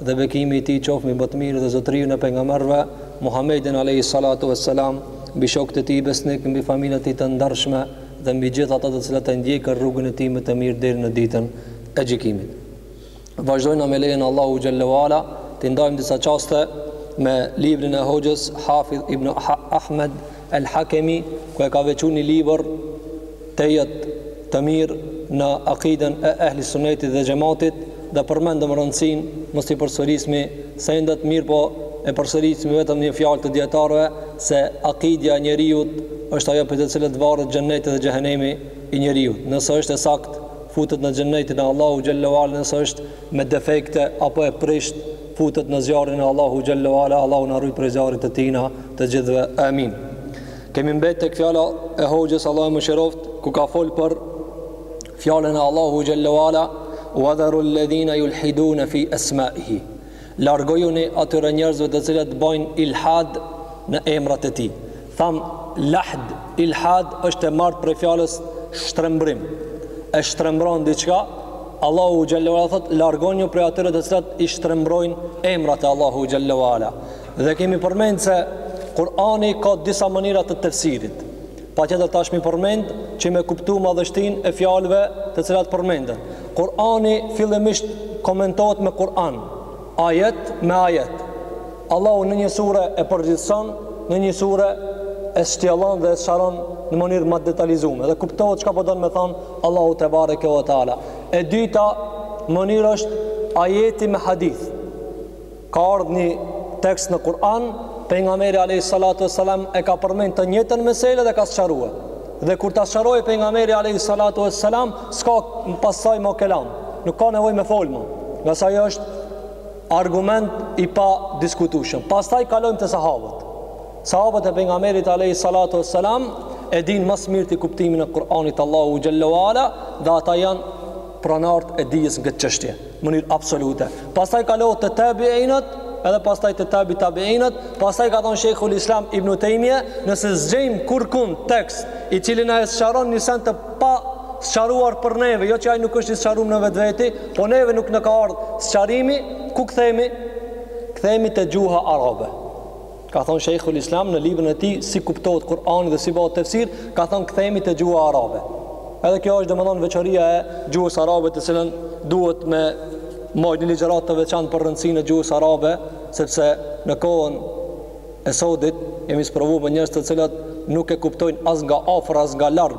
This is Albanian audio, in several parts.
dhe bekimi i tij qoftë mbi më të mirin dhe zotëriun e pejgamberëve Muhammedin alayhi salatu wassalam mbi shokët e tij besnik mbi familjen e tij të ndershme dhe mbi gjithë ata të cilët e ndjekin rrugën e tij më të mirë deri në ditën e gjykimit vazhdojmë me lejen e Allahut xhallahu ala të ndajmë disa çaste me librin e hoxhës Hafidh ibn Ahmed el Hakemi ku e ka veçu një libër tejet të mirë në akiden e ehli sunetit dhe xhematit dhe përmendëm rëndësinë mos t'i përsërismi sendet mirëpo e përsërismi vetëm një fjalë të dijetarëve se akidja e njeriut është ajo prej të cilës varet xheneti dhe xhehenemi i njeriut nëse është e saktë futet në xhenetin e Allahut xhalla uala nëse është me defekte apo e prishtë futet në zjarrin e Allahut xhalla uala Allahu na rujt prej zjarrit të tij na të gjithëve amin Kemi mbet tek fjala e hoxhës Allahu e mëshiroftë ku ka fol për fjalën e Allahut xhallahu ala wa dharu alladhina yulhiduna fi asma'ihi. Largojuni atyre njerëzve të cilët bëjnë ilhad në emrat e tij. Thamë lahd ilhad është e marrë prej fjalës shtrembrim. E shtrembron diçka Allahu xhallahu ala thotë largonju prej atyre të cilët i shtrembrojnë emrat e Allahut xhallahu ala. Dhe kemi përmend se Kur'ani ka disa mënyra të tefsirit. Patjetër tash me i përmend që me kuptu madhështinë e fjalëve të cilat përmenden. Kur'ani fillimisht komentohet me Kur'an, ajet me ajet. Allahu në një sure e përgjithëson, në një sure e shtjellon dhe e sqaron në mënyrë ma të detalizume. Dhe kuptohet çka po don me thonë Allahu tebareke ve teala. E dyta mënyrë është ajeti me hadith. Ka ardhë një tekst në Kur'an, Pejgamberi alejhi salatu ves selam e ka përmend të njëjtën meselë dhe e ka sqarue. Dhe kur ta sqaroi Pejgamberi alejhi salatu ves selam, s'ka pastaj ma kelam. Nuk ka nevojë me fol ma, ngase ajo është argument i padiskutueshëm. Pastaj kalojmë te sahabët. Sahabët e Pejgamberit alejhi salatu ves selam e dinë më së miri kuptimin e Kur'anit të Allahut xhallahu ala dhe ata janë pronarët e dijes në këtë çështje, në mënyrë absolute. Pastaj kalohet te tabiinët, edhe pastaj te tabi tabiinët, pastaj ka thënë Sheikhul Islam Ibn Taymije, nëse s'gjejmë kurrkun tekst i cili na e sqaron një send të pasqaruar për neve, jo që ai nuk është i sqarum në vetvete, po neve nuk na ka ardh sqarimi, ku kthehemi? Kthehemi te gjuha arabe. Ka thënë Sheikhul Islam në librin e tij Si kuptohet Kur'ani dhe si bëhet tefsir, ka thënë kthehemi te gjuha arabe. Edhe kjo është domethënë veçoria e gjuhës arabe të cilën duhet me majt një ligjëratë të veçantë për rëndësinë e gjuhës arabe, sepse në kohën e sodit jemi sprovu me njerëz të cilët nuk e kuptojnë as nga afër, as nga larg.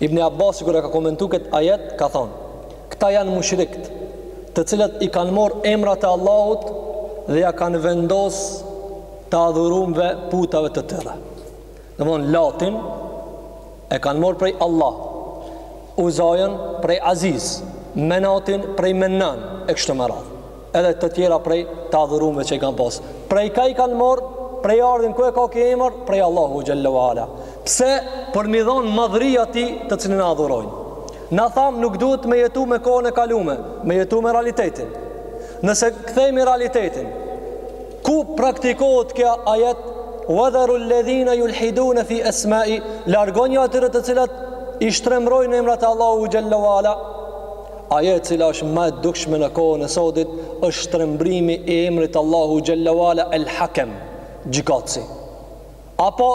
Ibni Abbasi kur e ka komentu këtë ajet ka thonë, Këta janë mushrikët, të cilët i kanë marrë emrat e Allahut dhe ja kanë vendos të adhurumeve putave të tyre. Domthon Latin e kanë marrë prej Allah, Uzajën prej Aziz, Menatin prej Mennan e kështu me radhë. Edhe të tjera prej të adhurume që i kanë pas. Prej ka i kanë marrë, prejardhjen ku e ka ki emër, prej Allahu Gjelle wa Ala. Pse për mi dhonë madhri atij të cilin e adhurojnë. Na thamë nuk duhet me jetu me kohën e kalume, me jetu me realitetin. Nëse kthehemi n'realitetin, ku praktikohet kja ajet, wadharu ledhina julhidune fi esmai, largonju atyre të cilat i shtremnojnë emrat e Allahu Gjelle wa Ala, Ajo e cila ashtë ma e dukshme në kohën e sotit është shtrembrimi i emrit Allahu xhalla wala el hakem, gjykatësi. Apo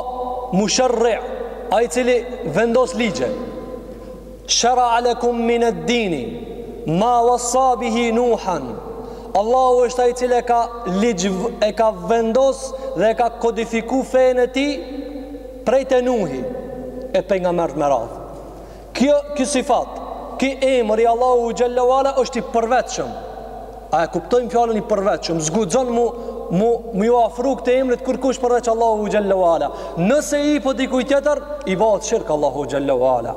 musharri, ai i cili vendos ligje. Shara'a lekum min ad-dini ma wasa bihi Nuhan. Allahu është ai i cili e ka ligj e ka vendos dhe e ka kodifiku fenë e tij prej te Nuhi e pejgamberët me radhë. Ki, ki sifat, ki emër i Allahu u gjellë vala është i përveçshëm. A e kuptojmë fjalën i përveçshëm? S'guxon mu, mu, mu ju afru këtij emrit kurkush përveç Allahu u gjellë vala. Nëse ia jep dikuj tjetër, i bahet shirk Allahu u gjellë vala.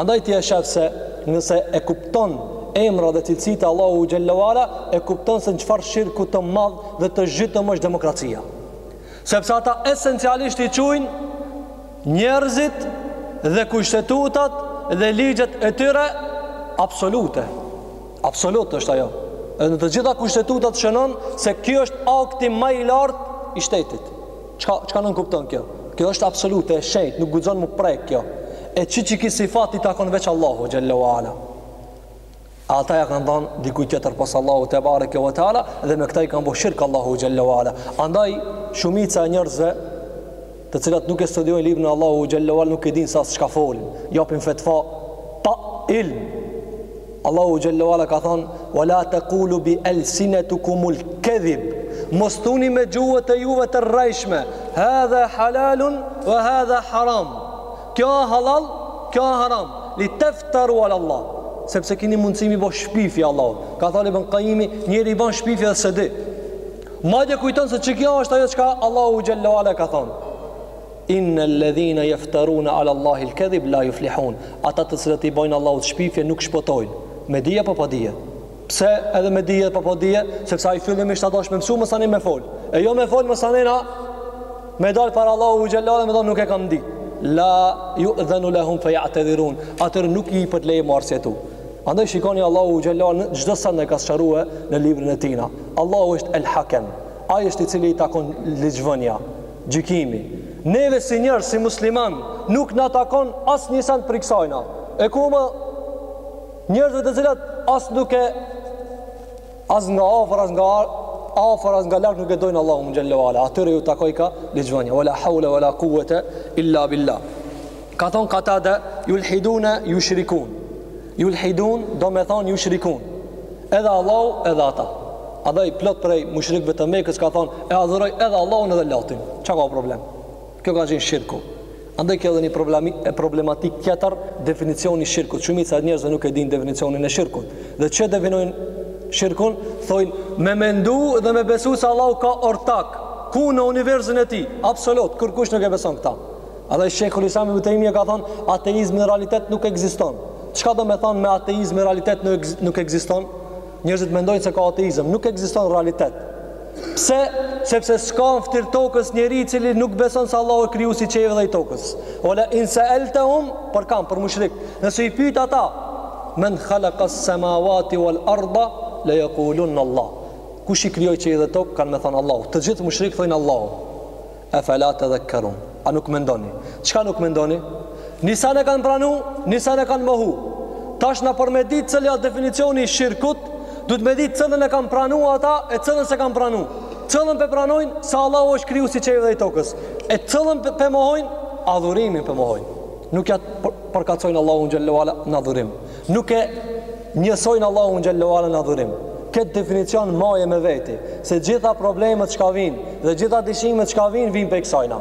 Andaj ti e shef se nëse e kupton emrat dhe cilësitë e Allahu u gjellë vala, e kupton se në çfarë shirku të madh dhe të zhytëm është demokracia. Sepse ata esencialisht i qujnë njerëzit dhe kushtetutat dhe ligjet e tyre absolute. Absolut është ajo. Edhe në të gjitha kushtetutat shënon se kjo është akti ma i lartë i shtetit. Çka çka nënkupton kjo? Kjo është absolute, e shenjtë, nuk guxon mu prek kjo. E qiky, qiky sifat i takon veç Allahu xhallahu ala. Ata ja kanë dhan dikujt tjetër pos Allahu te bareke ve teala dhe me këtë i kanë bo shirk Allahu xhallahu ala. Andaj shumica e njerëzve të cilat nuk e studiojnë librin e Allahu xhallahu ala nuk e dinë se as çka folin. Japin fetva pa ilm. Allahu xhallahu ala ka thon: "Wa la taqulu bi alsinatikumul kadhib." Mos thuni me gjuhët e juve të rrejshme, "Hadha halalun wa hadha haram." Kjo a hallall, kjo a haram, li tefteru ala Allah, sepse kini mundësi me i bo shpifje Allahut. Ka thon Ibn Kajimi, njeri i bën shpifje dhe s'e di. Madje kujton se qikjo është ajo çka Allahu gjellu ala ka thon. Inna alladhina yaftaruna ala Allahi al-kadhib la yuflihun. Ata të cilët i bojnë Allahut shpifje nuk shpëtojnë, me dije apo pa dije. Pse edhe me dije dhe pa po dije, sepse ai fillimisht është dasht me mësu masanej me fol. E jo me fol masanejna me dal para Allahut xhele ve ala me thon nuk e kam di. La yu'dhanu lahum fa ya'tadhirun. Atëherë nuk i jepet leje m'u arsyetu. Andaj shikoni Allahu xhele ve ala çdo sen e ka sqaru në librin e tina. Allahu është el hakem. Ai është i cili i takon ligjvënia, gjykimi. Neve si njerëz, si musliman, nuk na takon asnjë send për kësajna. E ku më Njerëzve të cilat as nuk e as nga afër as nga afër as nga larg nuk e dojnë Allahun xhele ve ala. Atyre ju takojka ligjvënia. Wala hawla wala quwata illa billah. Ka thon Qatada yulhiduna yushrikun. Yulhidun domethonë yushrikun. Edhe Allahu edhe ata. Andaj plot prej mushrikëve të Mekës ka thon e adhuroj edhe Allahun edhe Latin. Çka ka problem? Kjo ka qenë shirku. Andaj kjo edhe një problemi, problematikë tjetër definicioni i shirkut. Shumica e njerëzve nuk e dinë definicionin e shirkut. Dhe që e definojnë shirkun, thojnë me mendu dhe me besu se Allahu ka ortak ku në universin e tij. Absolut, kurkush nuk e beson këta. Andaj Shejhul Islam Ibn Taymija ka thënë, ateizmi në realitet nuk ekziston. Çka domethonë me ateizëm në realitet nuk ekziston? Njerëzit mendojnë se ka ateizëm, nuk ekziston në realitet. Pse? Sepse s'ka në ftyrë t'tokës njeri i cili nuk beson se Allahu është krijuesi i qiejve dhe i tokës. Ve le in seeltehum, për kan, për mushrik. Nëse i pyjt ata, men khalakas semavati wal arda, le jekulunne Allah. Kush i krijoi qiejt dhe tokën, kanë me thonë Allah. Të gjithë mushrikët thojnë Allah. Efela tedhekkerun, a nuk mendoni? Çka nuk mendoni? Ni sen e kanë pranu, ni sen e kanë mohu. Tash na për me ditë cëlli është definicioni i shirkut, duhet me ditë cëllën e kanë pranu ata e cëllën s'e kanë pranu. Cëllën p'e pranojnë se Allahu është krijuesi i qiejve dhe i tokës. E cëllën p'e mohojnë, adhurimin p'e mohojnë. Nuk ja përkatsojnë Allahut xhele ve ala në adhurim. Nuk e njësojnë Allahun xhele ve ala në adhurim. Këtë definicion maje me veti, se gjitha problemet çka vijnë dhe gjitha dyshimet çka vijnë vijnë prej kësajna.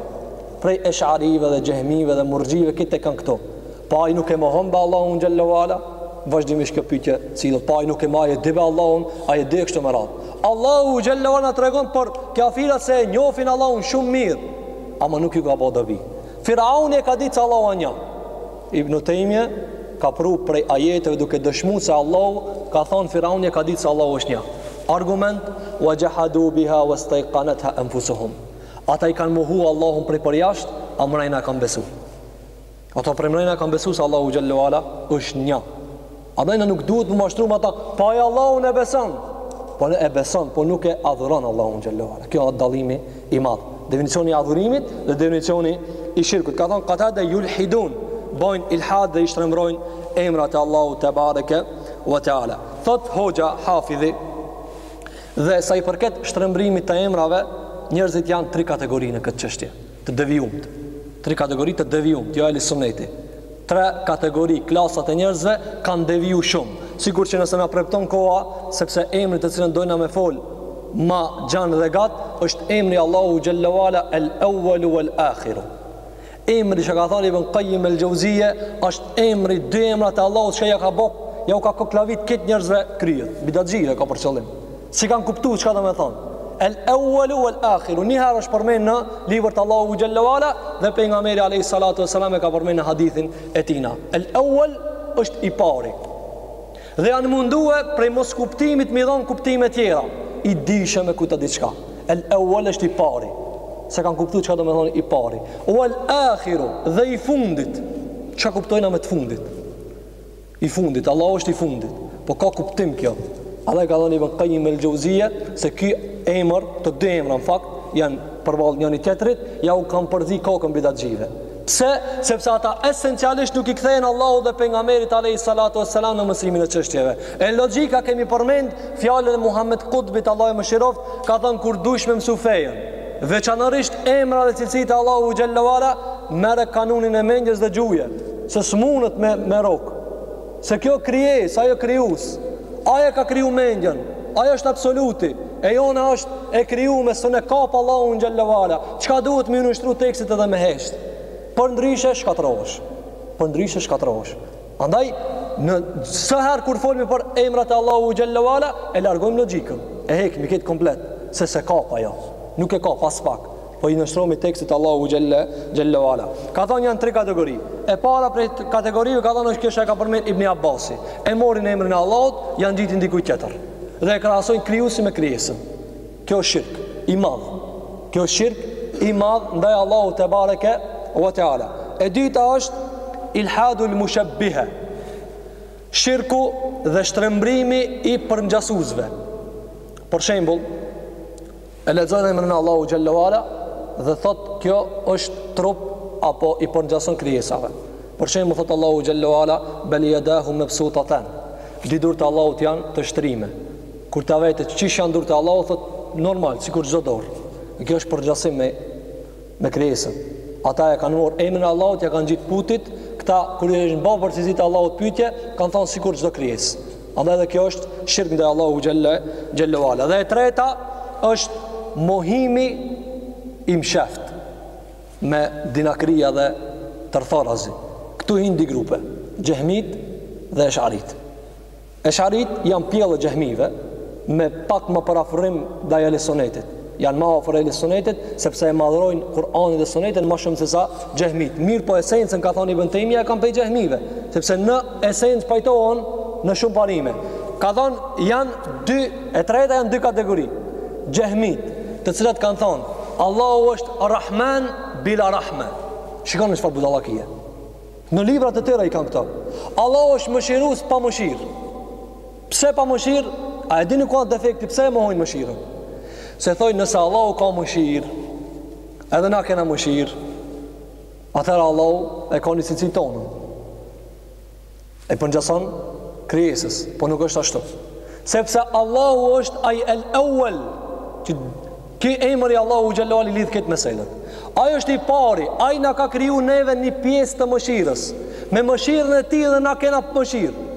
Prej esharive dhe xehmive dhe murxhive këtë e kanë këtu. Pa ai nuk e mohon be Allahun xhele ve ala, vazhdimisht kjo pyetje sillet pa ai nuk e ma, e di be Allahun, ai e di kështu me radhë. Allahu xhele ve ala tregon për kafirat se e njohin Allahun shumë mirë, ama nuk ju ka bë dobi. Firauni e ka ditë se Allahu është një. Ibn Tejmje ka pru prej ajeteve duke dëshmu se Allahu ka thonë Firauni e ka ditë se Allahu është një. Argument, wa xhehadu biha wa stajkanetha enfusuhum. Ata i kanë mohu Allahun prej përjasht, a mrejna kanë besu. Ata prej mrejna kanë besu se Allahu xhele ve ala është një. Andaj na nuk duhet me u mashtru me ata, po ai Allahun e beson, po në e beson, po nuk e adhuron Allahun xhelle ve ala. Kjo është dallimi i madh. Definicioni i adhurimit dhe definicioni i shirkut. Ka thonë, këta dhe julhidun, bojnë ilhad dhe i shtrembrojnë emrat e Allahut tebareke ve teala. Thot hoxha Hafidhi, dhe sa i përket shtrembrimit të emrave, njerëzit janë tri kategori në këtë çështje. Të devijumtë. Tri kategori të devijumtë, jo ehli sunneti. Tre kategori, klasa të njerëzve kanë deviju shumë. Sikur që nëse na premton koha, sepse emri të cilën dojna me fol ma gjan dhe gat është emri i Allahut xhelle ve ala el awwalu wal akhiru. Emri që ka thënë Ibn Qayyim el Jauziye është emri dy emrat e Allahut çka ja ka bo, jau ka koklavit këtë njerëzve kryet. Bidatxhive ka për qëllim. S'i kanë kuptu çka domethonë? El ewelu wel akhiru, njëherë është përmen në livër të Allahut xhelle ve ala dhe pejgamberi alayhi salatu wassalam e ka përmen në hadithin e tina. El ewell është i pari. Dhe janë mundu e prej moskuptimit m'i dhonë kuptime tjera. I dishe me kuta diçka. El ewell është i pari. S'e kanë kuptu çka domethonë i pari. Wel akhiru dhe i fundit. Çka kuptojna me të fundit? I fundit, Allahu është i fundit. Po ka kuptim kjo. Andaj ka thënë Ibn Qayyim el-Jauziyja se ky emër, të dy emra në fakt janë përballë njëri tjetrit, jau kanë përzi kokën bidatxive. Pse? Sepse ata esencialisht nuk i kthehen Allahut dhe pejgamberit alayhi salatu wassalam në mësimin e çështjeve. E logjika kemi përmend fjalën e Muhammed Qutbit Allahu e mëshiroft, ka thënë kur dush me mësu fejen, veçanërisht emra dhe cilësitë e Allahut xhelle ve ala merre kanunin e mendjes dhe gjuje se s'munet me rrok se kjo krijesë ai krijues ai e ka kriju mendjen ai është absoluti e jona është e krijume s'un e kap Allahun xhelle ve ala çka duhet me iu nënshtru tekstit edhe me hesht përndryshe shkatërrohesh përndryshe shkatërrohesh Andaj, ne sa herë kur folmi për emrat e Allahut xhelle ve ala, e largojmë logikën, e hekmi këtë komplet, se s'e kap ajo, nuk e kap aspak, po i nënshtromi tekstit t'Allahut xhelle, xhelle ve ala. Ka thonë janë tri kategori, e para prej kategorive ka thonë është kjo ç'e ka përmen Ibni Abbasi, e morin emrin e Allahut, ja ngjitin dikuj tjetër, dhe e krahasojnë krijusin me krijesën. Kjo është shirk i madh. Kjo është shirk i madh ndaj Allahut tebareke ve teala. E dyta është ilhadul mushabbiha. Shirku dhe shtrembrimi i përngjasusve. Për shembull, e lexojnë emrin e Allahut xhelle ve ala dhe thot kjo është trup apo i përngjason krijesave. Për shembull thot Allahu xhelle ve ala bel yadahu mabsutatan. Dy durt e Allahut janë të shtrime. Kur ta vet qysh jan durt e Allahut, thotë normal, sikur çdo dorë. E kjo është përngjasim me me krijesën. Ata ja kanë marrë emrin e Allahut, ja kanë ngjitë putit, këta kur i është bo për cilësitë e Allahut pyetje, kanë thënë sikur çdo krijesë. Andaj edhe kjo është shirk ndaj Allahu xhel-le ue ala. Dhe e treta është mohimi i msheft me dinakëri dhe tërtharazi. Këtu hin dy grupe, xehmit dhe esharit. Esh'aritë janë pjellë e Xehmijve me pak më përafrim ndaj Ehlesunetit. Janë më afër Ehlesunetit sepse e madhrojnë Kur'anin dhe Sunetin më shumë se sa Xehmit. Mirë po esencën ka thënë Ibn Taymija e kanë prej Xehmijve, sepse në esencë pajtohen në shumë parime. Ka thënë janë dy e treta janë dy kategori. Xehmit, të cilat kanë thënë Allahu është Rahman bila Rahme. Shikoni çfarë budallakije. Në librat e tyre i kanë këto. Allahu është mëshirues pa mëshirë. Pse pa mëshirë? A e dini ku është defekti? Pse e mohojnë mëshirën? Se thojnë nëse Allahu ka mëshirë, edhe na kena mëshirë, atëherë Allahu e ka një cilësi tonë. E përngjason krijesës, po nuk është ashtu. Sepse Allahu është ai el-awwal, që Ky emri i Allahut xhel-le ue ala e zgjidh këtë mesele. Ai është i pari, ai na ka kriju neve një pjesë të mëshirës. Me mëshirën e tij dhe na kena mëshirë.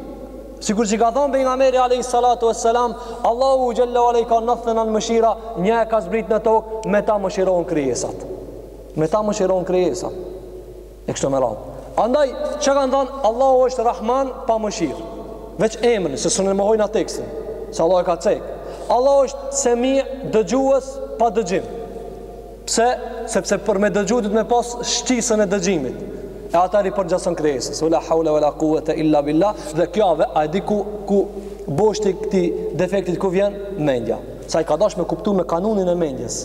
Sikur që ka thonë Pejgamberi alejhi salatu ue selam, Allahu xhel-le ue ala i ka nandhetenan mëshira, një e ka zbrit në tokë, me ta mëshirohen krijesat. Me ta mëshirohen krijesat. E kështu me radhë. Andaj, çka kanë thonë, Allahu është Rahman pa mëshirë. Veç emrin, se s'un e mohojnë atë tekstin, se Allahu e ka cekë. Allahu është Semi, dëgjues pa dëgjim. Pse? Sepse për me dëgju duhet me pas shqisën e dëgjimit. E atëherë i përngjason krijesës. Ue la haule ue la kuvvete illa bil-lah. Dhe kjo ave, a e di ku, ku boshti i këtij defektit ku vjen? Mendja. Se i ka dash me kuptu me kanunin e mendjes.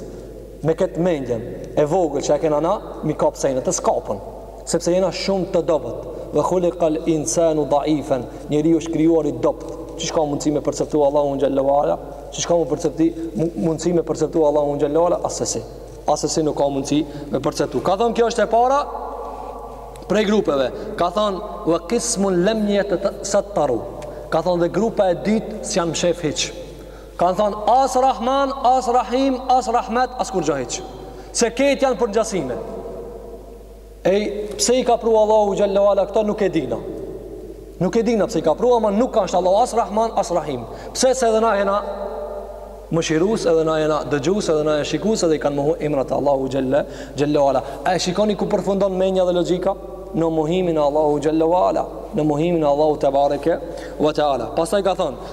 Me kët mendjen e vogël që e kena na, mi kap sene që s'kapen, sepse jena shumë të dobët. Ve hulikal insanu daifen, njeriu është krijuar i dobt. Qysh ka mundësi me perceptu Allahun xhel-le ue ala? Qysh ka me percepti, mundësi me perceptu Allahun xhel-le ue ala? Asesi. Asesi nuk ka mundësi me perceptu. Ka thonë kjo është e para, prej grupeve. Ka thonë, ve kismun lem jetesetteru. Ka thonë dhe grupa e dytë, s'janë mshef hiç. Kanë thënë as Rahman, as Rahim, as Rahmet, as kurgjo hiç. Se këto janë përngjasime. Ej, pse i ka pru Allahu xhel-le ue ala këto nuk e dina. Nuk e dina pse i ka pru, ama nuk është Allahu as Rahman, as Rahim. Pse se edhe na jena mëshirus edhe na jena dëgjus edhe na jena shikus edhe i kanë mohu emrat e Allahut xhel-le ue ala a e shikoni ku përfundon menja dhe logika në mohimin e Allahut xhel-le ue ala në mohimin e Allahut Tebareke ve Teala pastaj ka thonë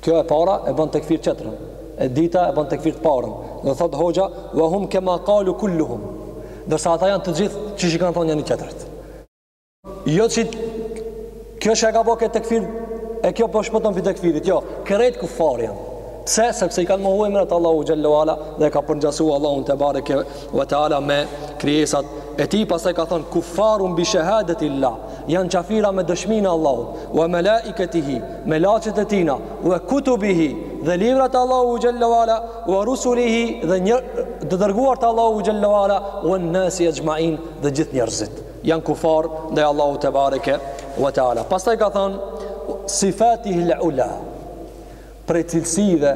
Kjo e para e bën tekfir tjetrën, e dyta e bën tekfir të parën. Dhe thot hoxha, "Wa hum kama qalu kulluhum." Ndërsa ata janë të gjithë qysh i kanë thënë njëri tjetrit. Jo që kjo që e ka bërë këtë tekfir e kjo po shpëton prej tekfirit. Jo, krejt kufar janë. Pse? Sepse i kanë mohuar emrat e Allahut xhelle ve ala dhe kanë përngjasu Allahun tebareke ve teala me krijesat e tij. Pastaj ka thënë kufarun bi shahadatillah. Janë kafira me dëshminë e Allahut, wa malaikatihi melaqet e tina wa kutubihi dhe librat e Allahut xhelle ve ala wa rusulihi dhe të dërguarit e Allahut xhelle ve ala wan-nasi ajma'in dhe gjithë njerëzit janë kufar ndaj Allahut tebareke wa taala pastaj ka thënë sifatihi al-ula prej cilësive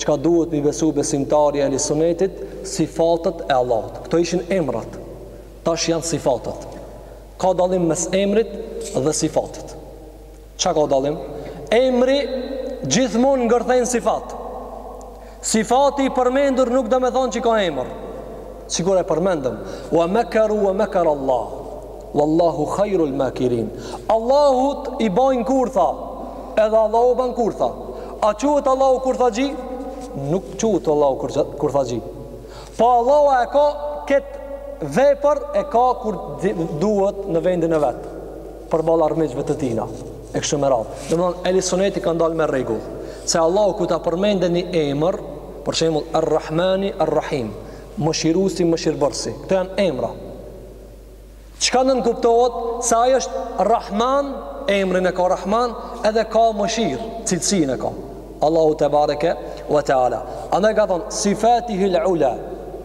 çka duhet mi besu besimtari i Ehli Sunetit sifatet e Allahut këto ishin emrat tash janë sifatet ka dallim mes emrit dhe sifatit Çka ka dallim? Emri gjithmonë ngërthen sifat. Sifati i përmendur nuk domethonë që ka emër. Sikur e përmendëm, wa makaru wa makar Allah. Wallahu khairul makirin. Allahut i bajnë kurtha, edhe Allahu ban kurtha. A quhet Allahu kurthaxhi? Nuk quhet Allahu kurthaxhi. Po Allahu e ka këtë vepër e ka kur duhet në vendin e vet. përballë armiqve të tina e kështu me radhë. Domethonë Ehli Suneti kanë dalë me rregull se Allahu ku ta përmend një emër, për shembull Ar-Rahmani Ar-Rahim, Mëshirusi Mëshirbërsi. Këto janë emra. Çka nënkuptohet se ai është Rahman, emrin e ka Rahman, edhe ka mëshirë, cilësinë e ka. Allahu tebareke ve teala. Andaj ka thonë sifatihi al-ula,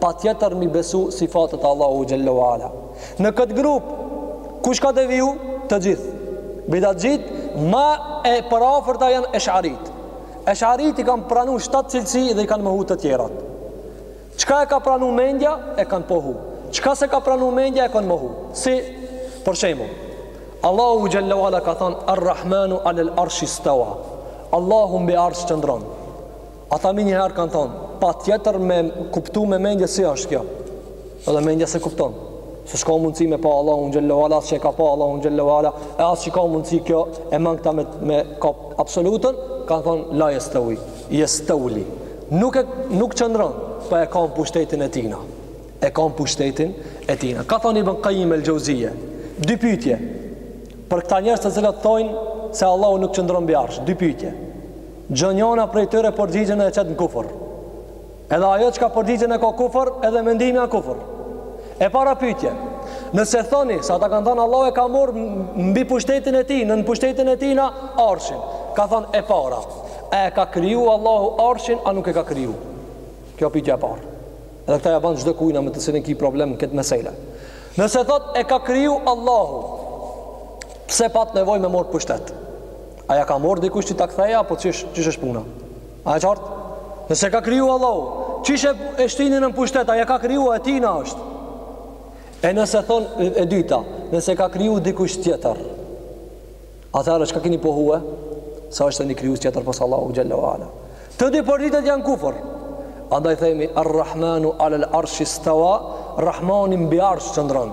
patjetër mi besu sifatet e Allahut xhelle ve ala. Në këtë grup kush ka deviju? Të gjithë bidatxhitë. Ma e përafërta janë esharitë. Esharitë i kanë pranu shtatë cilësi dhe i kanë mohu të tjerat. Çka e ka pranu mendja e kanë pohu. Çka s'e ka pranu mendja e kanë mohu. Si për shembull, Allahu xhelle ve ala ka thënë Ar-Rahmanu alal arshi stawa. Allahu mbi arsh qëndron. Ata menjëherë kanë thonë, patjetër me kuptu me mendje si është kjo. Edhe mendja s'e kupton. Se s'ka mundësi me pa Allahun xhelle ve ala, as që e ka pa Allahun xhelle ve ala, e as që ka mundësi kjo e mangëta me, me kap absoluten, kanë thonë, la jestevi, jestevli. Nuk, e, nuk qëndron, po, po e ka në pushtetin e tina. E ka në pushtetin e tina. Ka thonë Ibn Kajim el-Xheuzije. Dy pytje, për këta njerëz të cilat thojnë se Allahu nuk qëndron mbi arsh. Dy pytje. Çdo njëna prej tyre përgjigjen e çet në kufër. Edhe ajo që ka përgjigjen e ka kufër, edhe mendimi a kufër. E para pyetje, nëse thoni, se ata kanë thënë Allahu e ka marrë mbi pushtetin e tij, nën pushtetin e tijna arshin, ka thënë e para, a e ka kriju Allahu arshin, a nuk e ka kriju? Kjo pyetje e parë. Edhe këta ja ban çdokujna me të cilin ki problem në këtë mesele. Nëse thotë e ka kriju Allahu, pse pat nevojë me marrë pushtet? A ja ka marrë dikush që ta kthejë apo çish, çish është puna? A e qartë? Nëse ka kriju Allahu, çish e, e shtini në pushtet, ai e ka kriju, e tijna është. E nëse thonë e dyta, nëse ka kriju dikush tjetër, atëherë çka kini pohue, se është edhe një krijues tjetër pos Allahut xhel-le ue ala. Të dy përgjigjet janë kufër. Andaj themi, Ar-Rahmanu alel arshi stawa, Rahmani mbi arsh qëndron.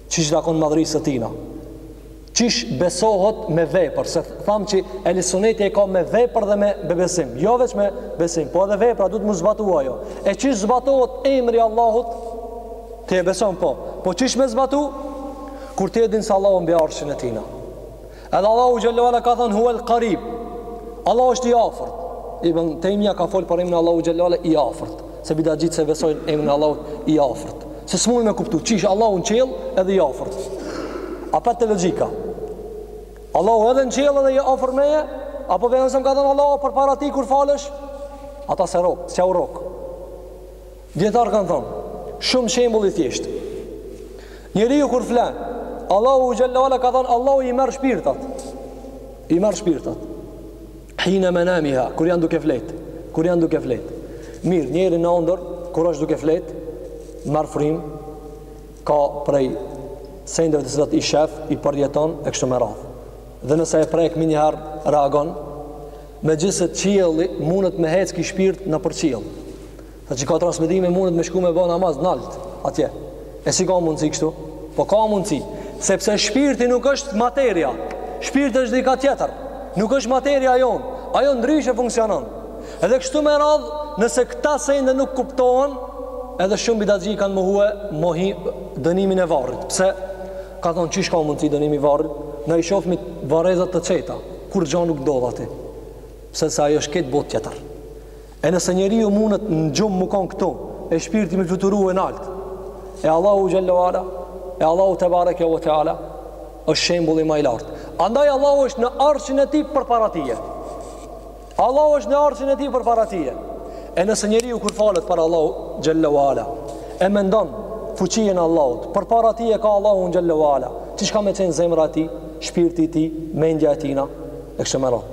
Çish i takon madhërisë së Tijna. Çish besohet me vepër, se thamë që Ehli Sunneti e ka me vepër dhe me besim. Jo veç me besim, po edhe vepra duhet me u zbatu ajo. E çish zbatohet emri i Allahut? Ti e beson po. Po çish me zbatu? Kur ti e din se Allahu mbi arshin e Tijna. Edhe Allahu xhel-le ue ala ka thënë huel qarib. Allahu është i afërt. Ibn Taymija ka fol për emrin e Allahut xhel-le ue ala i afërt, se bidatçijtë s'e besojnë emrin e Allahut i afërt. Se s'mund me kuptu, çish Allahu në qiell edhe i afërt. A pa te logjika? Allahu edhe në qiell edhe i afër meje, apo vetëm se ka thënë Allahu përpara teje kur falesh? Ata s'e rrok, s'jau rrok. Dijetarët kanë thonë, shumë shembull i thjeshtë. Njeriu kur flen, Allahu xhel-le ue ala ka thënë Allahu i merr shpirtat. I merr shpirtat. Hina manamiha, kur janë duke flejt, kur janë duke flejt. Mirë, njeri në ëndërr kur është duke flejt, marr frymë ka prej sendeve të cilat i shef, i përjeton e kështu me radhë. Dhe nëse e prek menjëherë reagon, megjithëse qielli mundet me hecë ky shpirt nëpër qiell. Saqë ka transmetime mundet me shku me bo namaz naltë, atje. E si ka mundësi kështu? Po ka mundësi, sepse shpirti nuk është materia, shpirti është diçka tjetër, nuk është materia jonë, ajo ndryshe funksionon. Edhe kështu me radhë, nëse këta sende nuk kuptohen, edhe shumë bidatçi kanë mohue, mohu dënimin e varrit. Pse? Ka thonë, qysh ka mundësi dënimi varrit? Na i shofim varrezat të qeta, kurgjo nuk ndodh aty, pse? Se ajo është krejt botë tjetër. E nëse njeriu mundet në gjumë me konë këtu, e shpirti me fluturue naltë, e Allahu xhel-le ue ala, e Allahu tebareke ve teala, është shembulli ma i lartë. Andaj Allahu është në arshin e tij përpara teje. Allahu është në arshin e tij përpara teje. E nëse njeriu kur falet para Allahut xhel-le ue ala, e mendon fuqinë e Allahut, përpara teje ka Allahun xhel-le ue ala, çish ka me qenë zemra e tij, shpirti i tij, mendja e tijna, e kështu me radhë.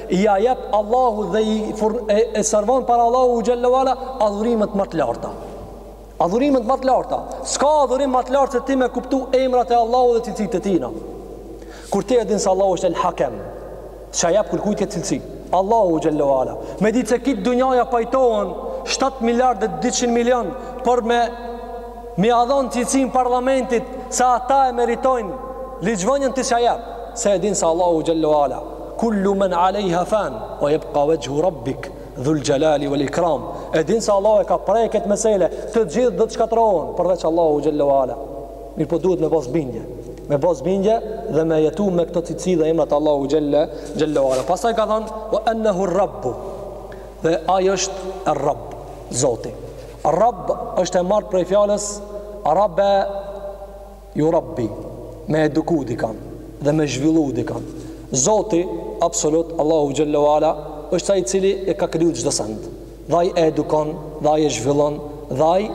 ia jep Allahut dhe i fur, e, e servon para Allahut xhelle ve ala adhurimet më të larta adhurimet më të larta s'ka adhurim më të lartë se ti me kuptu emrat e Allahut dhe cilësitë e tijna kur ti e din se Allahu është el hakem s'ja jep kurkujt këtë cilësi Allahu xhelle ve ala me ditë se krejt dunjaja pajtohen 7 miliard dhe 200 milion për me Me ia dhonë cilësinë parlamentit se ata e meritojnë ligjvënien, ti s'ja jep. Se e din se Allahu xhelle ve ala. Kullu men alejha fan, ve jebka vexhhu rabbik, dhul xhelali vel ikram. E din se Allahu e ka pre këtë mesele, të gjithë do të shkatrrohen, përveç Allahut xhelle ve ala. Mirëpo duhet me pas bindje. Me pas bindje dhe me jetu me këto cilësi dhe emrat e Allahut xhelle, xhelle ve ala. Pastaj ka thonë, ve ennehu rabbu. Dhe ai është er-rabbu, zoti. Rabb është e marrë prej fjalës rabba jurabbi, me eduku dikan dhe me zhvillu dikan. Zoti, absolut, Allahu xhelle ve ala, është ai i cili e ka kriju çdo send. Dhe ai e edukon, dhe ai e zhvillon, dhe ai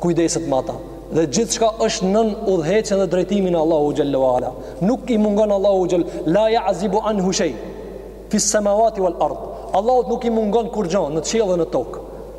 kujdeset me ta. Dhe gjithçka është nën udhëheqjen dhe drejtimin e Allahut xhelle ve ala. Nuk i mungon Allahut xhelle ve ala, la jaazubu anhu shej, fis-semavati vel erd. Allahut nuk i mungon kurgjo, në qiell dhe në tokë.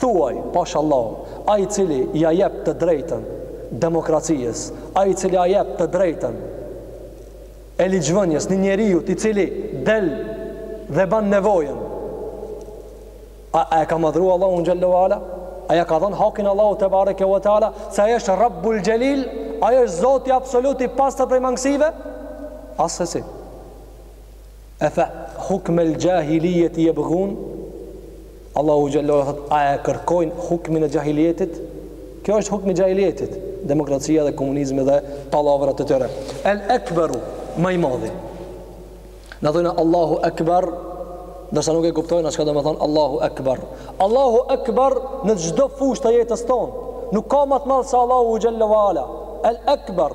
Thuaj, pashë Allahun, ai i cili ia jep të drejtën demokracisë, ai i cili ia jep të drejtën e ligjvënies një njeriu i cili del dhe ban nevojën. A, a e ka madhru Allahun xhelle ve ala? A ja ka dhonë hakin Allahut tebareke ve teala, se ai është rabbul xhelil, ai është zoti absolut i pastër prej mangësive? Assesi. Efe hukmel xhahilijeti jebgun? Allahu xhelle ve ala thotë, a e kërkojnë hukmin e xhahilijetit? Kjo është hukmi i xhahilijetit, demokracia dhe komunizmi dhe pallavrat e tyre. El ekberu, më i madhi. Na thojna Allahu Akbar, ndërsa nuk e kuptojna as çka do me thonë Allahu Akbar. Allahu Akbar në çdo fushë të jetës tonë. Nuk ka më të madh se Allahu xhelle ve ala. El Akbar.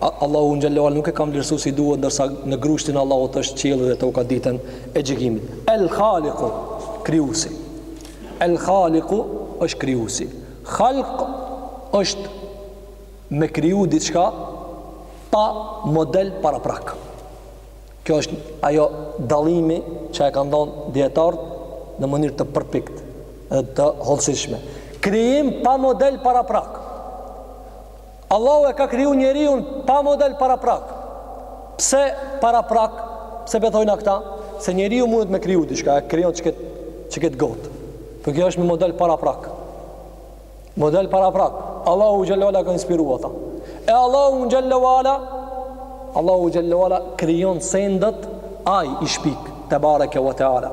Allahun xhelle ve ala nuk e kanë vlerësu si duhet ndërsa në grushtin e Allahut është qielli dhe toka ditën e gjykimit. El Khaliku, krijuesi. El Khaliku është krijuesi. Khalq është me kriju diçka pa model paraprak. Kjo është ajo dallimi që e kanë dhonë dijetarët në mënyrë të përpikt dhe të hollësishme. Krijim pa model paraprak. Allahu e ka kriju njeriun pa model paraprak. Pse paraprak? Pse pe thojna këta? Se njeriu mundet me kriju diçka, e krijon qe këtë gotë. Po kjo është me model paraprak. Model paraprak. Allahu xhelle ve ala e ka inspiru ata. E Allahu xhelle ve ala, Allahu xhelle ve ala krijon sendet, aj i shpik, tebareke ve teala.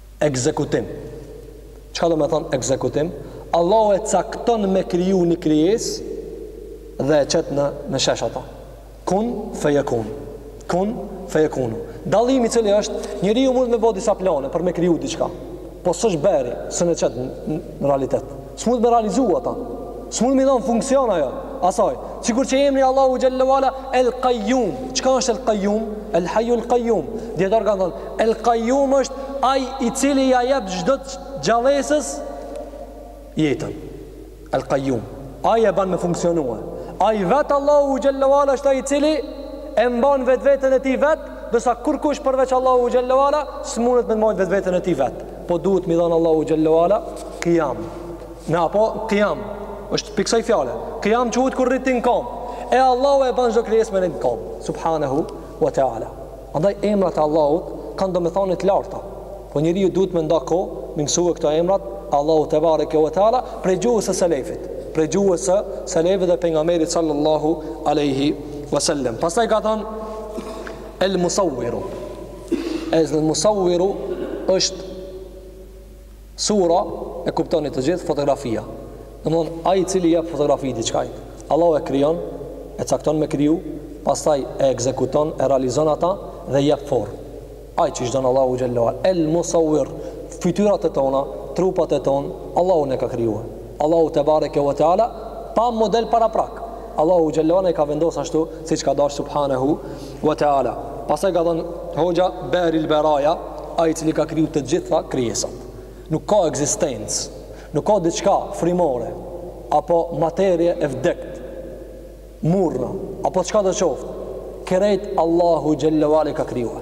Ekzekutim. Çka domethonë ekzekutim? Allahu e cakton me kriju një krijesë dhe e qet në, në shesh ata. Kun fejekun. Kun fejekunu. Dallimi cili është, njeriu mund me bo disa plane për me kriju diçka. Po s'osht beri, s'un e qet në, në realitet. S'mund me realizu ata. S'mund me i dhonë funksion ajo, asaj. Sikur që emri Allahu xhelle ve ala, El Kajum. Çka është El Kajum? El Haju El Kajum. Dijetarët kanë thënë, El Kajum është aj i cili ja jep çdo gjallesës jetën. El Kajum. Aj e banë me funksionue. Aj vetë Allahu xhelle ve ala është aj i cili e mban vetveten e tij vetë, ndërsa kërkush përveç Allahu xhelle ve ala, s'mundet me mbajt vetveten e tij vetë. Po duhet mi dhanë Allahu xhelle ve ala Kijam Në apo Kijam është pi ksaj fjale Kijam quhet kur rri ti në kom E Allahu e banë çdo krijesë me rri në kom Subhanehu wa ta'ala Andaj emrat e Allahut kanë domethanie t'larta Po njeriu duhet me nda kohë Mi mësue këto emrat Allahu tebareke wa ta'ala Prej gjuhës së selefit Prej gjuhës së selefit dhe pejgamberit Sallallahu aleyhi wa sallem Pastaj ka thonë El Musawiru El Musawwiru është sura e kuptoni të gjithë fotografia. Domthon ai i cili jep fotografi diçka, Allahu e krijon, e cakton me kriju, pastaj e ekzekuton, e realizon ata dhe jep formë. Ai që çdon Allahu xhelle ve ala el Musawwir, fytyrat e tona, trupat e tonë, Allahu ne ka krijuar. Allahu tebareke ve teala pa model paraprak. Allahu xhelle ve ala i ka vendos ashtu siç ka dashur subhanehu ve teala. Pastaj ka thënë hoxha Beril Beraja, ai i cili ka kriju të gjitha krijesat. Nuk ka ekzistencë, nuk ka diçka frimore apo materie e vdektë. Mure apo çkado qoftë, krejt Allahu xhelle ve ala i ka krijue.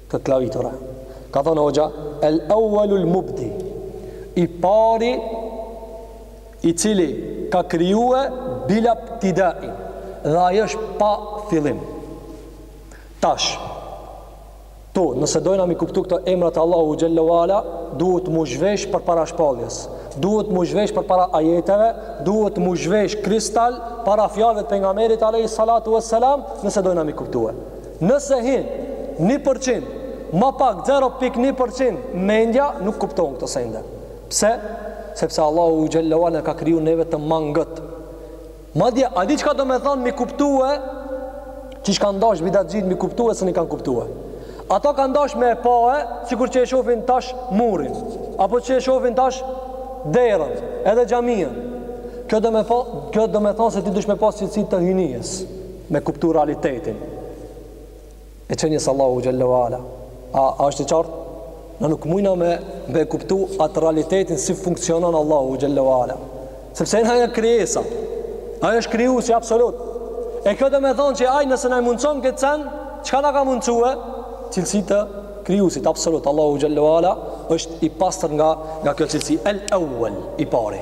të klavitura ka thonë hoxha el awwalul mubdi i pari i cili ka krijue bila ibtidai dhe ai është pa fillim tash ktu nëse dojna mi kuptu këto emrat e Allahut xhelle ve ala duhet mu zhvesh përpara shpalljes duhet mu zhvesh përpara ajeteve duhet mu zhvesh kristal para fjalëve t'pejgamberit a.s. nëse dojna mi kuptue Nëse hin një për qind, ma pak zero pikë një për qind mendja, nuk kuptohen këto sende. Pse? Sepse Allahu xhelle ve ala ka kriju neve të mangët. Madje, a di çka do me thonë mi kuptue? Qysh kanë dash bidatxhit mi kuptue se nuk kanë kuptue. Ata kanë dash me e pa, sikur që e shofin tash murin, apo që e shofin tash derën, edhe xhaminë. Kjo do me thonë, kjo do me thonë se ti dush me pas cilësi të hyjnies. me kuptu realitetin e qenies Allahu xhelle ve ala a, a është e qartë na nuk mujna me, me e kuptu atë realitetin si funksionon Allahu xhelle ve ala sepse na jena krijesa ai është krijusi absolut e kjo do me thonë që ai nëse na e mundëson këtë sen çka na ka mundësue cilësi të krijusit absolut Allahu xhelle ve ala është i pastër nga, nga kjo cilësi el ewell i pari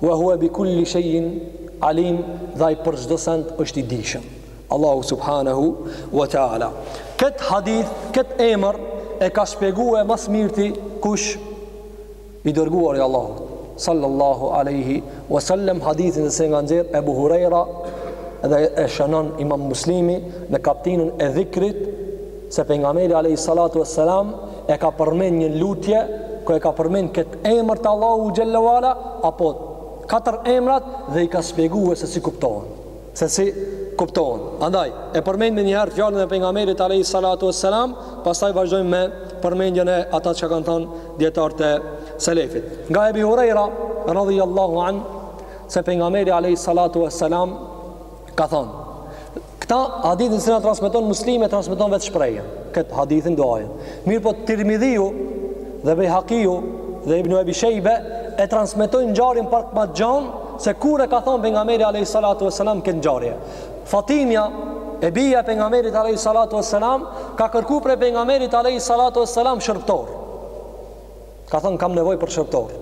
Wa huwa bi kulli shay'in alim dhe ai për çdo send është i dijshëm. Allahu subhanahu wa taala. Ket hadith, ket emër e ka shpjegu ma s'mirti kush i dërguari i Allahut sallallahu alaihi wasallam hadithin që e nxjerr Ebu Huraira dhe e shënon Imam Muslimi në kaptinën e dhikrit Se pejgamberi alejhi salatu ves selam e ka përmend një lutje ku e ka përmend kët emër të Allahu xhelle ve ala apo katër emrat dhe i ka shpjegue se si kuptohen. Se si kuptohen. Andaj e përmendim një herë fjalën e pejgamberit alejhi salatu ves selam, pastaj vazhdojmë me përmendjen e ata çka kanë thënë dietarët e selefit. Nga Ebi Hurajra radhiyallahu an se pejgamberi alejhi salatu ves selam ka thënë Këtë hadithin si na transmeton Muslimi, e transmeton veç shprehjen, këtë hadithin duanë. Mirëpo Tirmidhiu dhe Bejhakiu dhe ibn Ebi Shejbe e transmetojnë ngjarjen pak ma gjanë se kur e ka thonë pejgamberi a.s. këtë ngjarje. Fatimja e bija e pejgamberit a.s. ka kërku prej pejgamberit a.s. shërbtor. Ka thonë, Kam nevojë për shërbtor,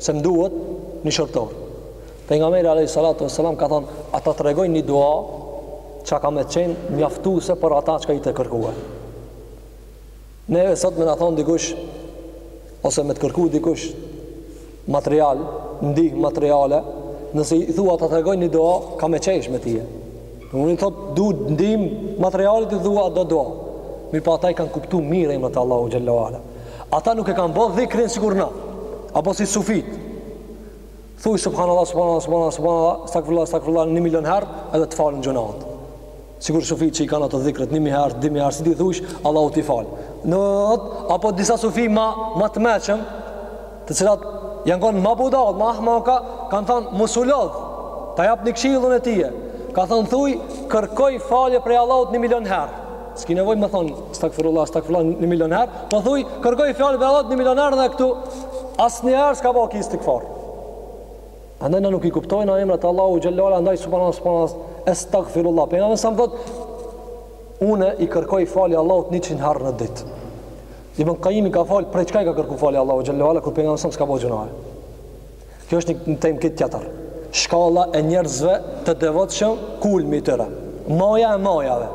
se më duhet një shërbtor. Pejgamberi alayhi salatu vesselam ka thonë, A ta tregoj një dua që ka me qenë mjaftuese për ata çka je te kërkue? Neve sot me na thon dikush ose me të kërku dikush material, ndihmë materiale, nëse i thua ta tregoj një dua, ka me qesh me tije. Unë i thot, du ndihmë materiale ti thua do dua. Mirëpo ata i kanë kuptu mirë emrat e Allahu xhelle ve ala. Ata nuk e kanë bo dhikrin sikur na, apo si sufit. Thuj, subhanallah, subhanallah, subhanallah, subhanallah, stakfirullah, stakfirullah, një milion herë, edhe të falen gjynahet. Sikur sufit që i kanë ato dhikret, një mi herë, dy mi herë, si ti thuj, Allahu t'i falë. Në, apo disa sufi ma, ma të meçëm, të cilat janë konë ma budall, ma ahmaka, kanë thonë mos u lodh, ta jap një këshillën e tije, ka thonë thuj, kërkoj falje prej Allahut një milion herë, s'ki nevoj me thonë, estagfirullah, estagfirullah, një milion herë, po thuj, kërkoj falje prej Allahut një milion herë dhe këtu, asnjëherë s'ka bë ky istigfar. Andaj nuk i kuptojnë a emrat Allahu xhele ue ala, andaj subhanallah, subhanallah, estagfirullah. Pejgamberi alejhi selam thot, une i kërkoj falje Allahut njëqind herë në ditë. Ibn Kajimi ka fol prej çka i ka kërku falje Allahu xhele ue ala kur pejgamberi alejhi selam s'ka bo gjunahe. Kjo është një temë kejt tjetër. Shkalla e njerëzve të devotshëm kulmi i tyre. Maja e majave.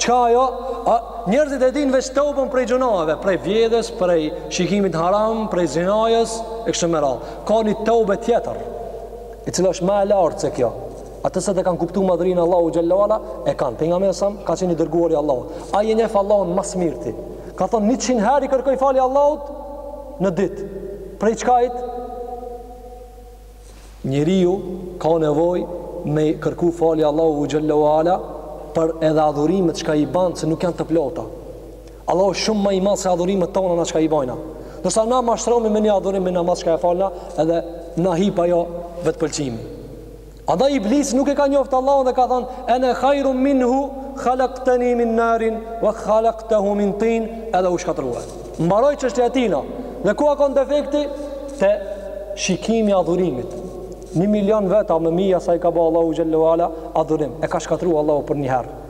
Çka ajo? A, njerëzit e dinë veç tobën prej gjunaheve, prej vjedhjes, prej shikimit haram, prej zinajës, e kështu me radhë. Ka një tobe tjetër, e cila është ma e lartë se kjo. Ata të cilët e kanë kuptu madhërinë Allahu xhele ue ala, e kanë. Pejgamberi alejhi selam ka qenë i dërguari i Allahut. Ai e njef Allahun ma s'mirti. Ka thonë, njëqind herë i kërkoj falje Allahut në ditë. Prej çkajt, njeriu ka nevoj me kërku falje Allahu xhele ue ala për edhe adhurimet çka i ban se nuk janë të plota. Allahu është shumë ma i madh se adhurimet tona na çka i bajna. Ndërsa na mashtrohemi me një adhurim me namaz çka e falna, edhe na hip ajo vetpëlqimi. Andaj iblisi nuk e ka njoftë Allahun dhe ka thënë: "Ana khairun minhu, khalaqtani min narin wa khalaqtahu min tin." Edhe u shkatrue. Mbaroi çështja e tina. Dhe ku a kon defekti? Te shikimi i adhurimit. Një milion vjet a me mija sa i ka bo Allahu xhele ue ala adhurim. E ka shkatru Allahu përnjëherë.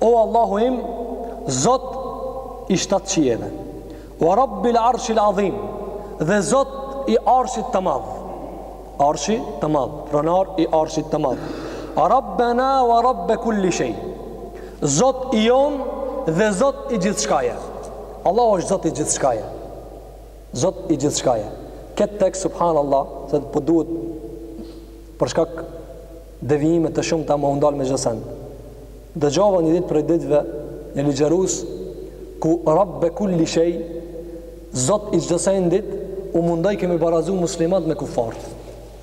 O Allahu im, Zot i shtatë qiejve, wa Rabbi l-Arshi l-Adhim, dhe Zot i Arshit të Madh. Arshi të Madh, pronar i Arshit të Madh. Rabbena wa Rabbe kulli shej. Zot i jon dhe Zot i gjithçkaje. Allahu është Zot i gjithçkaje. Zot i gjithçkaje. Këtë tek subhanallahu, se po duhet për shkak devijime të shumta me u ndal me çdo send. Dëgjova një ditë prej ditëve një ligjërues ku Rabbe kulli shay Zot i çdo sendit u mundojke me i barazu muslimanët me kufarët.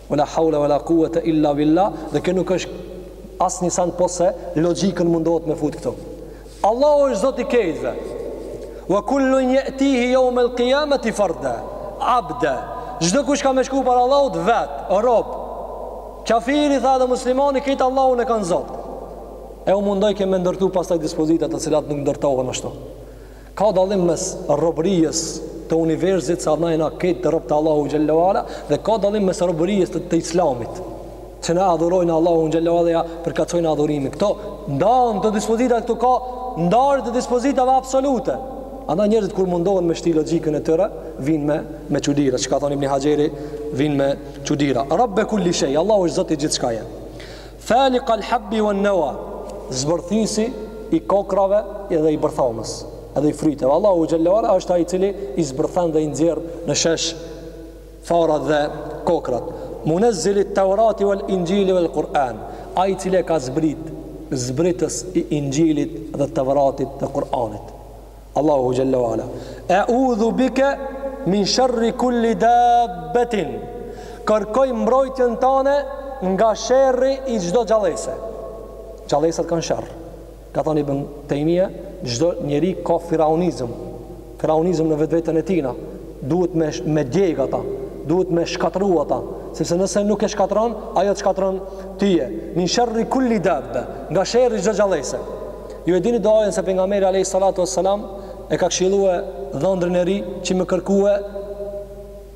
Wala hawla wala quwata illa billah, dhe kjo nuk është asnjë send pos se logjikën mundohet me fut këtu. Allahu është Zot i kejtve. Wa kullun yatihi yawm al-qiyamati farda. Abda. Çdokush ka me shku para Allahut vet, rob. Kafiri tha edhe muslimani kejt Allahun e kanë Zot. E u mundojke me ndërtu pastaj dispozita të cilat nuk ndërtohen ashtu. Ka dallim mes robërijës të universit se na jena kejt robt e Allahu xhele ue ala dhe ka dallim mes robërijës të, të islamit. që na adhurojnë Allahun xhalle ve ala, ja përkatësojnë adhurimin. Kto ndan dispozita, këtu ka ndarë të dispozitave absolute. Andaj njerëzit kur mundohen me shti logjikën e tyre, vijn me me çudira, çka thon Ibn Haxheri, vijn me çudira. Rabb kulli shay, Allahu është Zoti i gjithçkaje. Faliq al-habbi wan-nawa, zbërthisi i kokrrave edhe i bërthamës, edhe i fryteve. Allahu xhalle ve ala është ai i cili i zbërthen dhe i nxjerr në shesh farat dhe kokrrat Munezzili t-Taurati wal-Injili wal-Kur'an Ai i cili e ka zbrit zbritës i Injilit dhe Tevratit dhe Kur'anit Allahu Jalla wa Ala E'udhu bike min sharri kulli dabbetin Kërkoj mbrojtjen tande nga sherri i çdo gjallese Gjallesat kanë sherr Ka thënë Ibn Tejmije, çdo njeri ka firaunizëm, firaunizëm në vetveten e tij, duhet me, me djeg ata, duhet me shkatrru ata, sepse nëse nuk e shkatrron, ajo të shkatrron ty. Min sherri kulli dabbe, nga sherri i çdo gjallese. Ju e dini duanë se Pejgamberi a.s. e ka këshillue dhëndrin e ri që me kërkue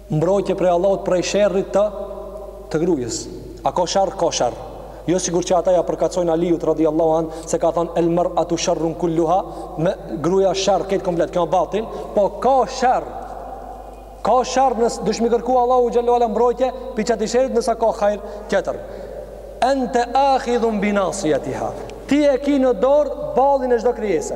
Mbrojtje prej Allahut prej sherrit të të grues. A ka sherr? Ka sherr. Jo sikur që ata ja përkatësojnë Aliut radiallahu an se ka thënë el mer'atu sherrun kulluha, gruja sherr krejt komplet, kjo batil, po ka sherr. Ka sherr, ne duhet me i kërku Allahut xhalle ve ala mbrojtje prej qatij sherrit, ndërsa ka hajr tjetër. Ente akhidhun bi nasijetiha. Ti e ki në dorë ballin e çdo krijese.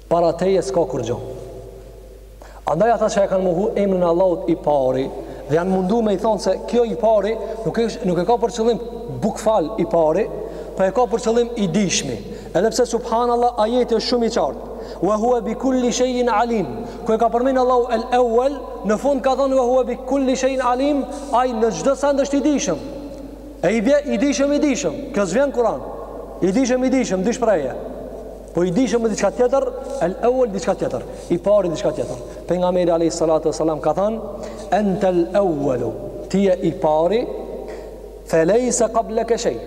Para teje s'ka kurgjo. Andaj ata që e kanë mohu emrin Allahut i pari dhe janë mundu me i thonë se kjo i pari nuk e, nuk e ka për qëllim bukfal i pari, për po e ka për qëllim i dijshmi. Edhe pse subhanallah ajeti është shumë i qartë. Wa huwa bi kulli shay'in alim. Kur e ka përmend Allahu el awwal, në fund ka thënë wa huwa bi kulli shay'in alim, ai në çdo send është i dijshëm. E i bje i dijshëm i dijshëm. Kjo s'vjen n'Kur'an. I dijshëm i dijshëm, dish praje. Po i dijshmi diçka tjetër, el awwal diçka tjetër, i pari diçka tjetër. Pejgamberi alayhi salatu wasalam ka thënë: "Anta el awwal, ti je i pari, fa laysa qablaka shay."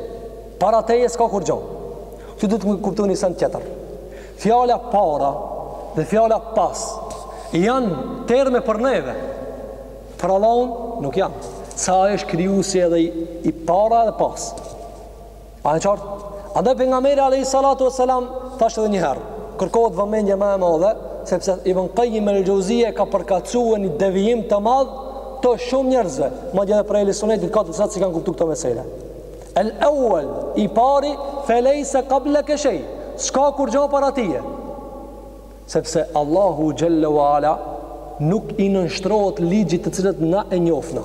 Para teje s'ka kurgjo. Du ta kuptoni një sen tjetër. Fjala para dhe fjala pas janë terme për neve. Për Allahun nuk janë. Se është krijuesi edhe i para edhe pas. A e qartë? Andaj pejgamberi alayhi salatu wassalam tash edhe një herë, kërkohet vëmendje ma e madhe, sepse Ibn Qayyim al-Jawziyya ka përkatësue një devijim të madh te shumë njerëzve, madje edhe prej ehli sunetit ka disa që s'i kanë kuptu këto mesele. Al-awwal, i pari, falaysa qablaka shay. S'ka kurgjo para tije. Sepse Allahu xhelle ua ala nuk i nënshtrohet ligjit të cilat na e njofna.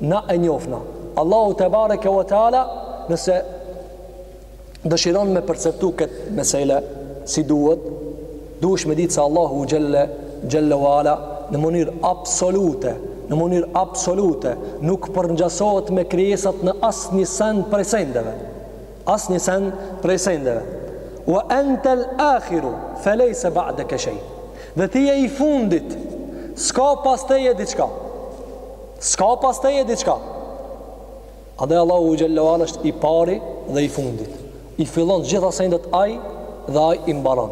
Na e njofna. Allahu tebareke ua teala nëse dëshiron me perceptu kët mesele si duhet, duhesh me ditë se Allahu xhelle ue ala në mënyrë absolute, në mënyrë absolute nuk përngjasohet me krijesat në asnjë send prej sendeve. Asnjë send prej sendeve. Wa entel akhiru felejse ba'deke shej. Dhe ti je i fundit, s'ka pas teje diçka. S'ka pas teje diçka. A dhe Allahu xhelle ue ala është i pari dhe i fundit. I fillon gjitha sendet aj dhe aj i mbaron.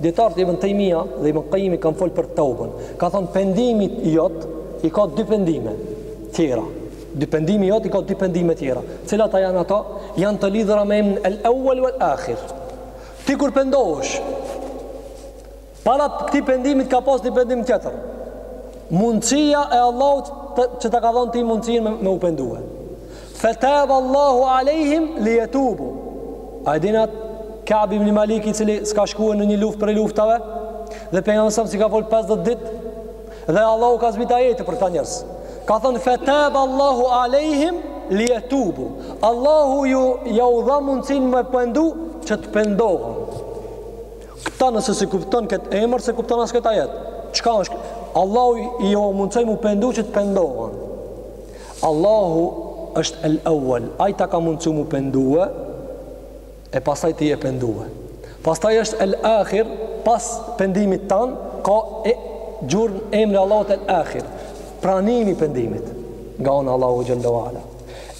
Dijetarët Ibn Tejmija dhe Ibn Kajimi kanë folë për Teubën. Ka thonë pendimi jot i ka dy pendime tjera. Dy pendimi jot i ka dy pendime tjera. Cilat janë ato? Janë të lidhura me emrin El Euel uel Akhir. Ti kur pendohesh, para këtij pendimit ka pas një pendim tjetër. Mundësia e Allahut të, që ta ka dhonë ti mundësinë me, me u pendue. Fetaba Allahu alejhim li jetubu. A e dina, Ka'b ibn Malik i cili s'ka shkue në një luftë prej luftave, dhe Pejgamberi s'i ka folë 50 ditë, dhe Allahu ka zbrit ajet për këta njerëz. Ka thënë, fetaba Allahu alejhim li jetubu. Allahu jau dha mundësinë m'u pendu që të pendohen. Këta nëse s'e kupton këtë emër, s'e kupton as këtë ajet. Çka është? Allahu jau mundësoi m'u pendu që të pendohen. Allahu është El Ewwel, ai ta ka mundësu m'u pendue e pastaj ti je pendue. Pastaj është El Akhir, pas pendimit tand ka gjurmë emri i Allahut El Akhir, pranimi i pendimit nga ona e Allahut xhelle ue ala.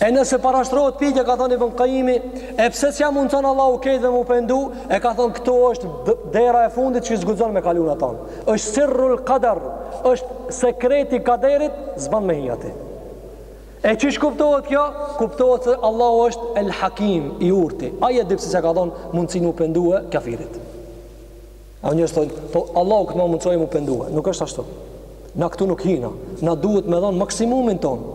E nëse parashtrohet pyetja ka thënë Ibn Kajimi, e pse s'ja mundson Allahu këtë dhe m'u pendu, e ka thënë këtu është dera e fundit që s'guxon me kalu n'atanë. është sirrul kader, është sekreti i kaderit, s'ban me hi aty. E qysh kuptohet kjo? Kuptohet se Allahu është El Hakim, i urti. Ai e di pse s'ja ka dhon mundësinë m'u pendue kafirit. Ama njerëz thonë po Allahu të më mundësojë m'u pendue. Nuk është ashtu. Na këtu nuk hina. Na duhet me dhonë maksimumin tonë.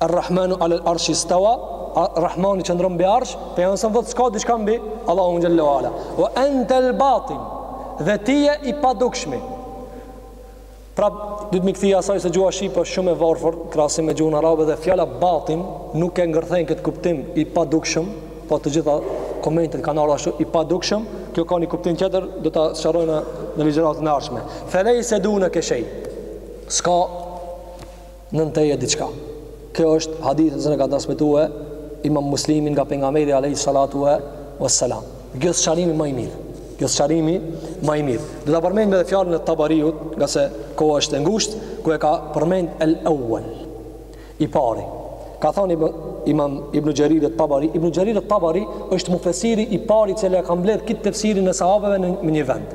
Ar-Rahmanu ala al-Arshi istawa, Rahmani qëndron mbi Arsh, pejgamberi thotë s'ka diçka mbi Allahun xhelle ue ala. Wa anta al-batin, dhe ti je i padukshmi. Pra, do të më kthejë asaj se gjuha shqipe është shumë e varfër krahasim me gjuhën arabe dhe fjala batin nuk e ngërthen këtë kuptim i padukshëm, po të gjitha komentet kanë ardhur ashtu i padukshëm, kjo ka një kuptim tjetër, do ta sqarojmë në, në ligjëratën e ardhshme. Felejse duneke shej. S'ka nën teje diçka. Kjo është hadith të cilën e ka transmetue Imam Muslimi nga pejgamberi alejhi salatu wes selam. Kjo është sqarimi më i mirë. Kjo është sqarimi më i mirë. Do ta përmendim edhe fjalën e Tabariut, ngase koha është e ngushtë, ku e ka përmend el awwal. I pari. Ka thonë Imam Ibn Jarir al-Tabari, Ibn Jarir al-Tabari është mufesiri i pari që e ka mbledh këtë tefsirin e sahabeve në një vend.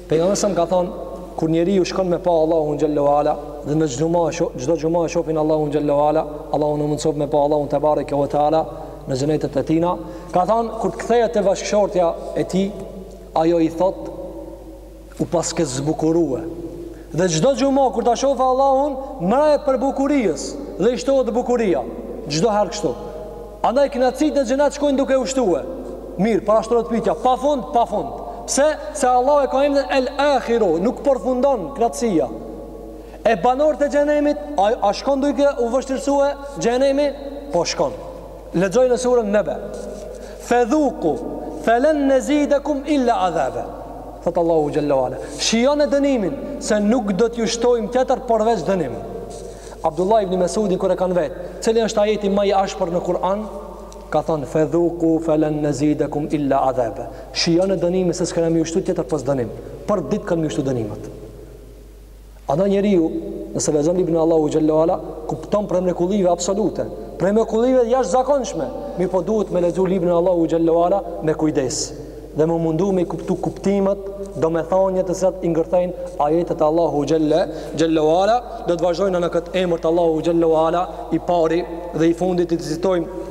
Pejgamberi sa ka thonë, kur njeriu shkon me pa Allahun xhelle ve ala dhe në çdo xhuma çdo xhuma e shohin Allahun xhelle ve ala, Allahu na mundsoftë me pa Allahun tebareke ve teala në xhenetet e tina, ka thonë kur të kthehet te bashkëshortja e tij, ajo i thotë u paske zbukurue. Dhe çdo xhuma kur ta shohë Allahun, merr prej bukurisë dhe i shtohet bukuria. Çdo herë kështu. Andaj kënaqësitë në xhenet shkojnë duke u shtue. Mirë, parashtrohet pyetja, pa fund, pa fund. Pse? Se Allahu e ka emrin El Akhiru, nuk përfundon kënaqësia. E banorët e xhehenemit, a, a shkon duke u vështirësue xhehenemi? Po shkon. Lexoj në suren Nebe. Fedhuku, felen nezidekum illa adhabe. Thotë Allahu xhelle ve ala. Shijone dënimin, se nuk do t'ju shtojmë tjetër përveç dënim. Abdullah ibn Mesudin kur e kanë vet, cili është ajeti më i ashpër në Kur'an? Ka thonë fadhuku falan nazidakum illa adhab. Shijoni dënimin se s'kena me ju shtu tjetër pos dënim. Për ditë kanë me ju shtu dënimet. Andaj njeriu, nëse lexon librin e Allahut xhelle ve ala, kupton prej mrekullive absolute, prej mrekullive të jashtëzakonshme, mirëpo duhet me lexu librin e Allahut xhelle ve ala me kujdes. dhe me u mundu me i kuptu kuptimet, domethanjet të cilat i ngërthejnë ajetet e Allahut xhelle, xhelle ve ala, do të vazhdojnë në këtë emër të Allahut xhelle ve ala, i pari dhe i fundit të citojmë,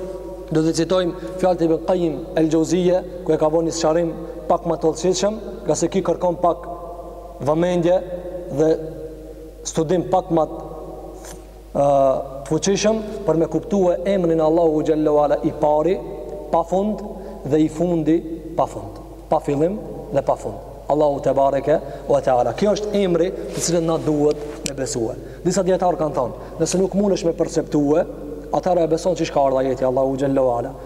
do t'i citojmë fjalët e Ibn Kajim El Xhevzije, ku e ka bo një sqarim pak ma të hollësishëm, ngase ky kërkon pak vëmendje dhe studim pak ma të fuqishëm për me kuptue emrin e Allahut xhelle ve ala i pari pa fund dhe i fundit pa fund pa fillim dhe pa fund Allahu tebareke ve teala kjo është emri të cilën na duhet me besue disa djetarë kanë thonë nëse nuk mundesh me perceptue atëhera e beson siç ka ardh ajeti i Allahut xhelle ve ala